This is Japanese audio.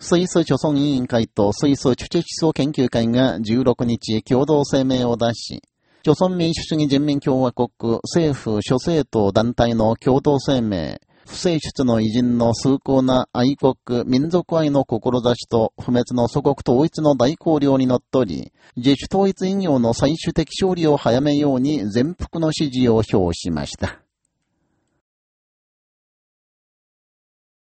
スイス貯村委員会とスイスチュ思想研究会が16日共同声明を出し、貯村民主主義人民共和国政府諸政党団体の共同声明、不正出の偉人の崇高な愛国、民族愛の志と不滅の祖国統一の大綱領にのっとり、自主統一引用の最終的勝利を早めように全幅の支持を表しました。